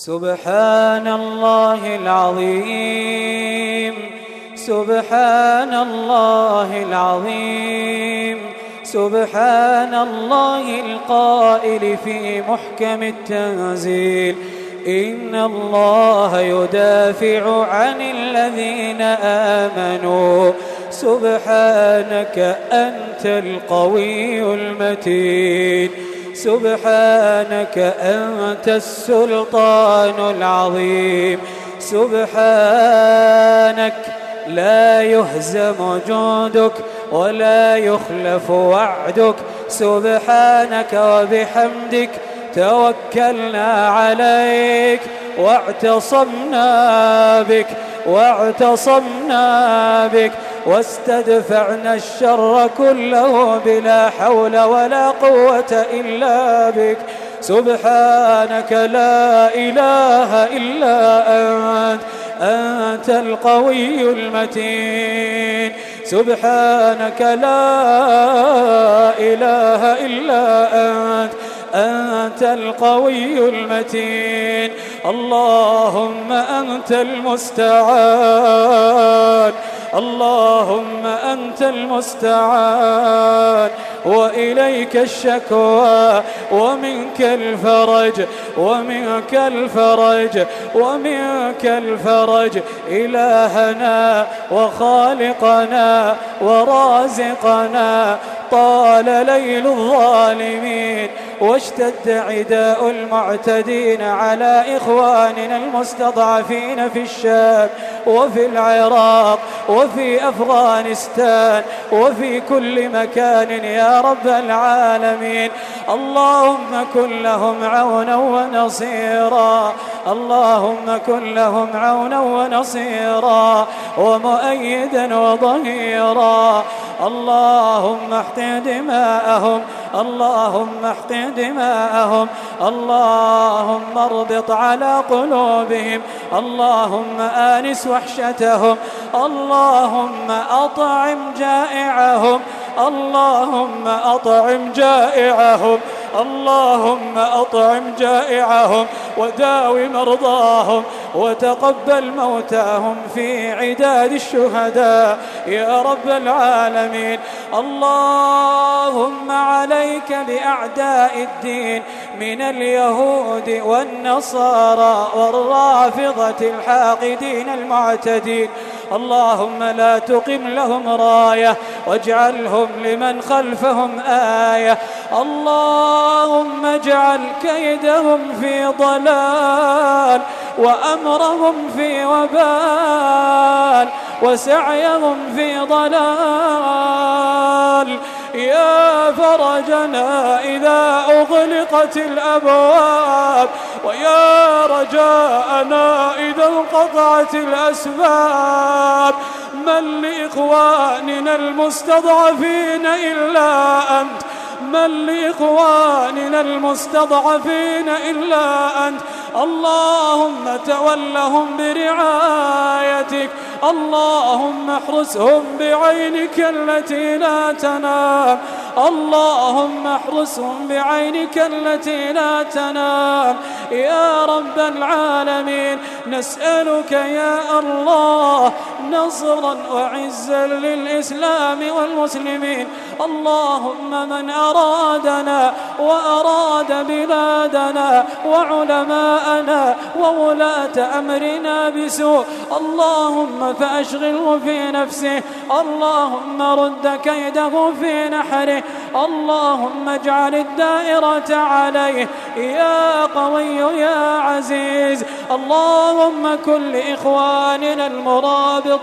سبحان الله العظيم. سبحان الله العظيم. سبحان الله القائل في محكم التنزيل. إن الله يدافع عن الذين آمنوا. سبحانك أنت القوي المتين. سبحانك أنت السلطان العظيم. سبحانك لا يهزم جودك ولا يخلف وعدك. سبحانك وبحمدك توكلنا عليك واعتصمنا بك واعتصمنا بك. واستدفعنا الشر كله بلا حول ولا قوة إلا بك. سبحانك لا إله إلا أنت أنت القوي المتين. سبحانك لا إله إلا أنت أنت القوي المتين. اللهم أنت المستعان. اللهم أنت المستعان وإليك الشكوى ومنك الفرج ومنك الفرج ومنك الفرج إلهنا وخالقنا ورازقنا طال ليل الظالمين واشتد عداء المعتدين على إخواننا المستضعفين في الشام وفي العراق وفي أفغانستان وفي كل مكان يا رب العالمين. اللهم كن لهم عونا ونصيرا. اللهم كن لهم عونا ونصيرا ومؤيدا وظهيرا. اللهم احقن دماءهم. اللهم احقن دماءهم. اللهم اربط على قلوبهم. اللهم آنس وحشتهم. اللهم أطعم جائعهم. اللهم أطعم جائعهم اللهم أطعم جائعهم وداو مرضاهم وتقبل موتاهم في عداد الشهداء. يا رب العالمين اللهم عليك بأعداء الدين من اليهود والنصارى والرافضة الحاقدين المعتدين. اللهم لا تقم لهم راية واجعلهم لمن خلفهم آية اللهم اجعل كيدهم في ضلال وأمرهم في وبال وسعيهم في ضلال يا فرجنا إذا أغلقت الأبواب ويا رجاءنا إذا انقطعت الأسباب من لإخواننا المستضعفين إلا أنت؟ من لإخواننا المستضعفين إلا أنت؟ اللهم تولهم برعايتك اللهم احرسهم بعينك التي لا تنام اللهم احرسهم بعينك التي لا تنام. يا رب العالمين نسألك يا الله نصرا وعزا للإسلام والمسلمين. اللهم من أرادنا وأراد بلادنا وعلماءنا وولاة أمرنا بسوء. اللهم فأشغله في نفسه. اللهم رد كيده في نحره. اللهم اجعل الدائرة عليه. يا قوي يا عزيز. اللهم كن لإخواننا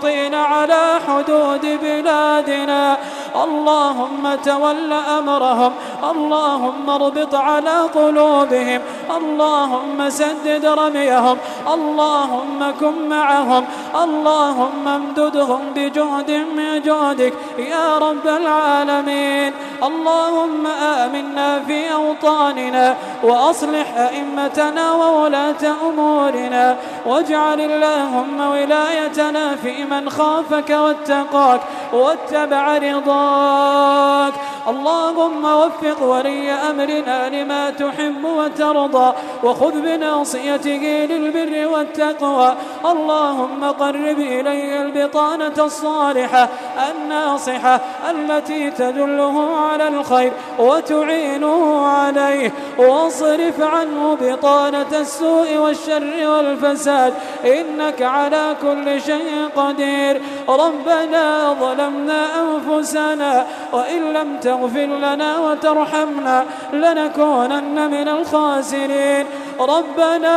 المرابطين على حدود بلادنا. اللهم تول أمرهم. اللهم اربط على قلوبهم. اللهم سدد رميهم. اللهم كن معهم. اللهم امددهم بجهد من جهدك. يا رب العالمين. اللهم آمنا في أوطاننا وأصلح أئمتنا وولاة أمورنا واجعل اللهم ولايتنا في من خافك واتقاك واتبع رضاك اللهم وفق ولي أمرنا لما تحب وترضى وخذ بناصيته للبر والتقوى اللهم قرب إلي البطانة الصالحة الناصحة التي تدله على الخير وتعينه عليه واصرف عنه بطانة السوء والشر والفساد. إنك على كل شيء قدير. ربنا ظلمنا أنفسنا وإن لم تغفر لنا وترحمنا لنكونن من الخاسرين. ربنا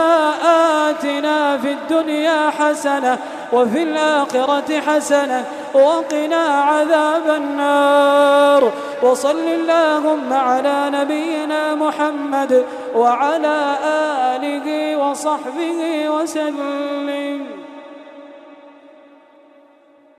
آتنا في الدنيا حسنة وفي الآخرة حسنة وقنا عذاب النار. وصل اللهم على نبينا محمد وعلى آله وصحبه وسلم.